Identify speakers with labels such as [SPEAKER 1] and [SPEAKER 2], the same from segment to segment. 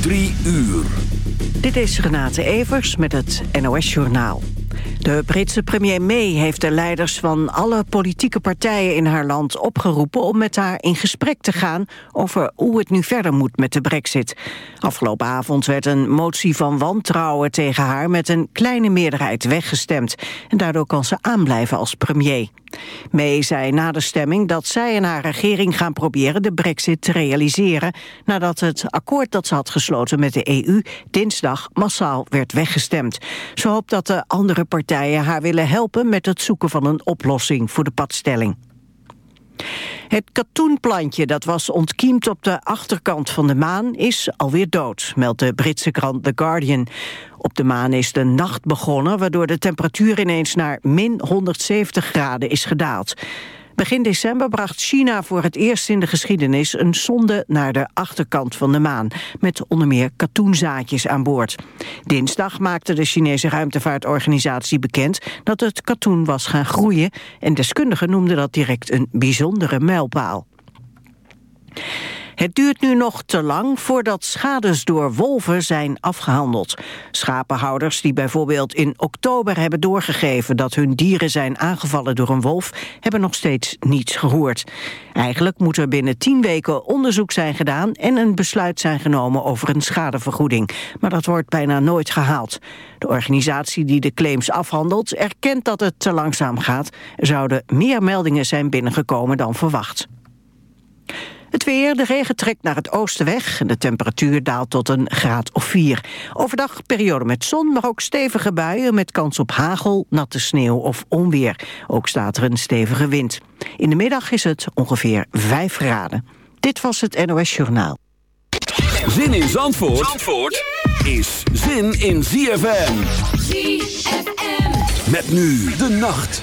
[SPEAKER 1] Drie uur.
[SPEAKER 2] Dit is Renate Evers met het NOS Journaal. De Britse premier May heeft de leiders van alle politieke partijen in haar land opgeroepen om met haar in gesprek te gaan over hoe het nu verder moet met de brexit. Afgelopen avond werd een motie van wantrouwen tegen haar met een kleine meerderheid weggestemd. En daardoor kan ze aanblijven als premier. May zei na de stemming dat zij en haar regering gaan proberen de brexit te realiseren nadat het akkoord dat ze had gesloten met de EU dinsdag massaal werd weggestemd. Ze hoopt dat de andere partijen haar willen helpen met het zoeken van een oplossing voor de padstelling. Het katoenplantje dat was ontkiemd op de achterkant van de maan is alweer dood, meldt de Britse krant The Guardian. Op de maan is de nacht begonnen, waardoor de temperatuur ineens naar min 170 graden is gedaald. Begin december bracht China voor het eerst in de geschiedenis een sonde naar de achterkant van de maan, met onder meer katoenzaadjes aan boord. Dinsdag maakte de Chinese ruimtevaartorganisatie bekend dat het katoen was gaan groeien en deskundigen noemden dat direct een bijzondere mijlpaal. Het duurt nu nog te lang voordat schades door wolven zijn afgehandeld. Schapenhouders die bijvoorbeeld in oktober hebben doorgegeven... dat hun dieren zijn aangevallen door een wolf... hebben nog steeds niets gehoord. Eigenlijk moet er binnen tien weken onderzoek zijn gedaan... en een besluit zijn genomen over een schadevergoeding. Maar dat wordt bijna nooit gehaald. De organisatie die de claims afhandelt erkent dat het te langzaam gaat. Er zouden meer meldingen zijn binnengekomen dan verwacht. Het weer, de regen trekt naar het oosten weg... en de temperatuur daalt tot een graad of 4. Overdag periode met zon, maar ook stevige buien... met kans op hagel, natte sneeuw of onweer. Ook staat er een stevige wind. In de middag is het ongeveer 5 graden. Dit was het NOS Journaal.
[SPEAKER 1] Zin in Zandvoort, Zandvoort is zin in ZFM.
[SPEAKER 3] ZFM.
[SPEAKER 1] Met nu de nacht.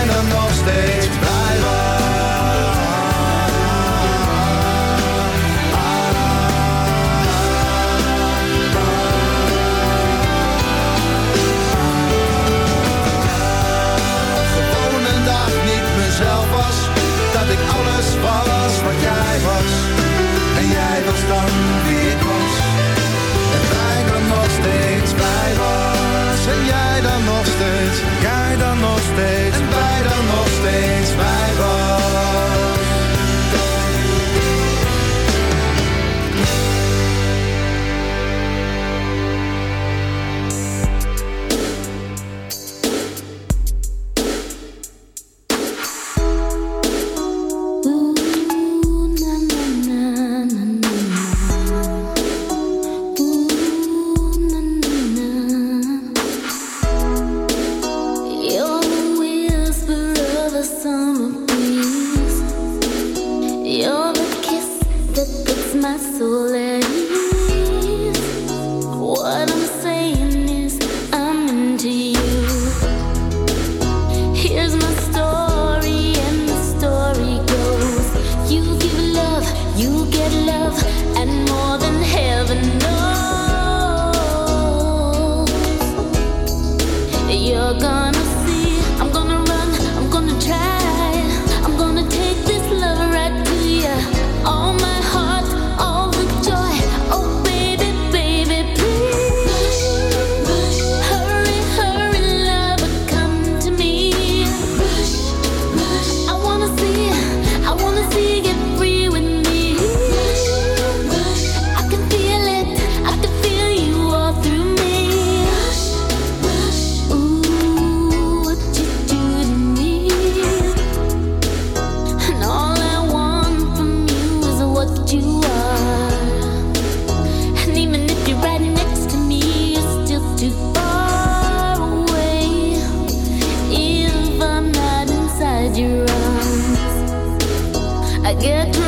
[SPEAKER 3] En bijna nog steeds blij
[SPEAKER 4] get through.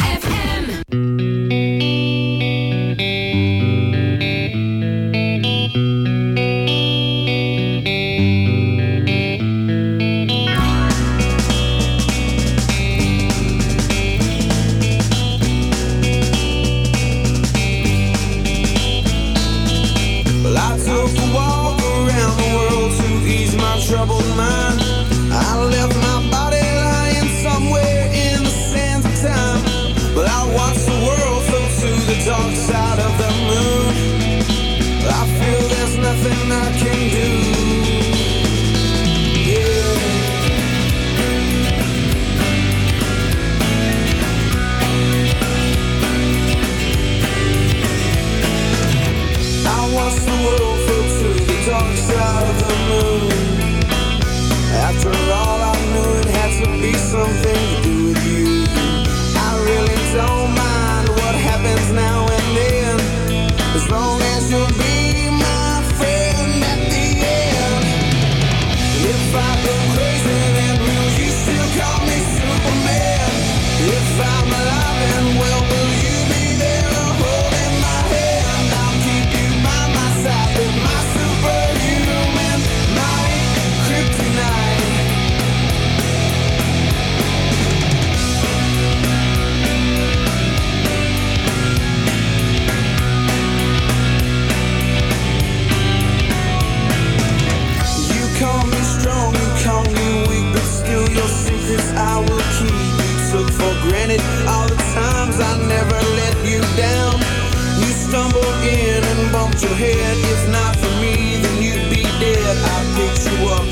[SPEAKER 5] of the moon. I feel there's nothing I can. I will keep. You took for granted all the times I never let you down. You stumbled in and bumped
[SPEAKER 6] your head. If not for me, then you'd be dead. I picked you up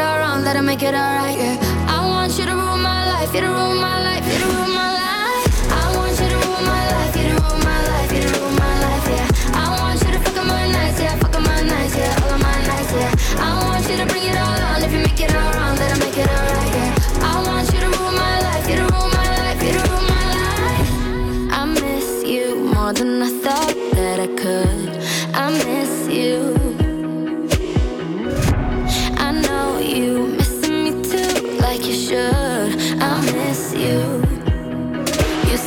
[SPEAKER 6] all wrong, let her make it all right, yeah. I want you to rule my life, you to rule my life, you to rule my life. Yeah, I want you to bring it all on. If you make it all wrong, then I make it all right. Yeah.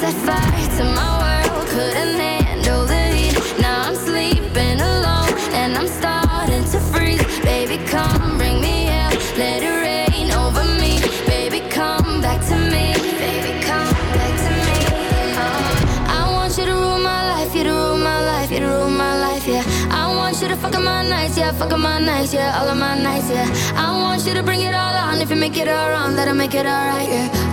[SPEAKER 6] Set fire to my world, couldn't handle the heat. Now I'm sleeping alone and I'm starting to freeze. Baby, come bring me let it rain over me. Baby, come back to me. Baby, come back to me. Oh, I want you to rule my life, you to rule my life, you to rule my life, yeah I want you to fuck my nights, yeah, fuck my nights, yeah, all of my nights, yeah. I want you to bring it all on. If you make it all wrong, that'll make it alright, yeah.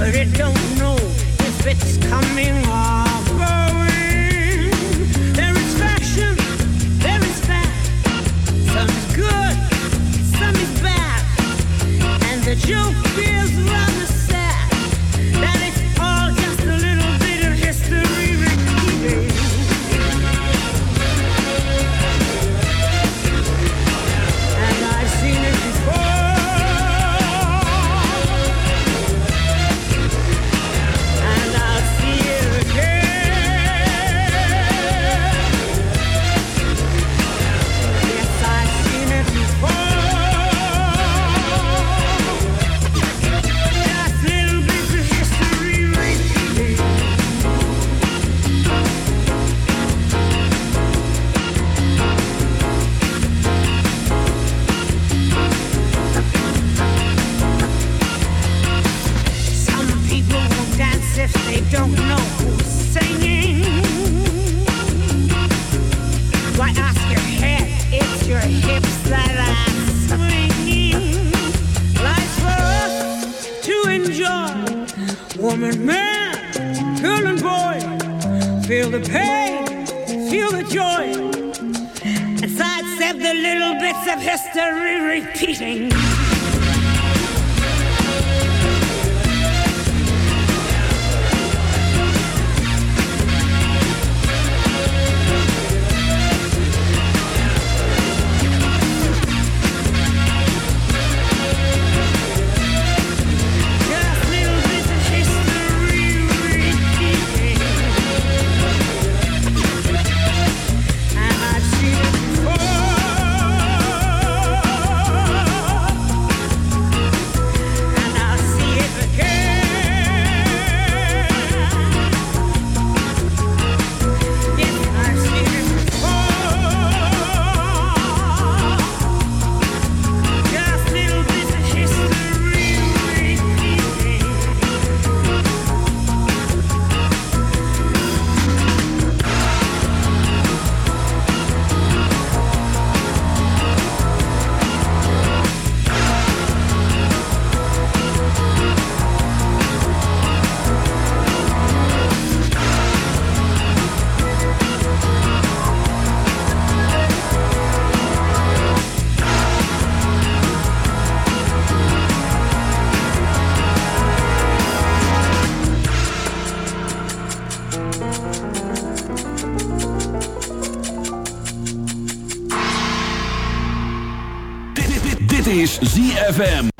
[SPEAKER 7] but it don't know if it's coming
[SPEAKER 8] on.
[SPEAKER 9] ZFM.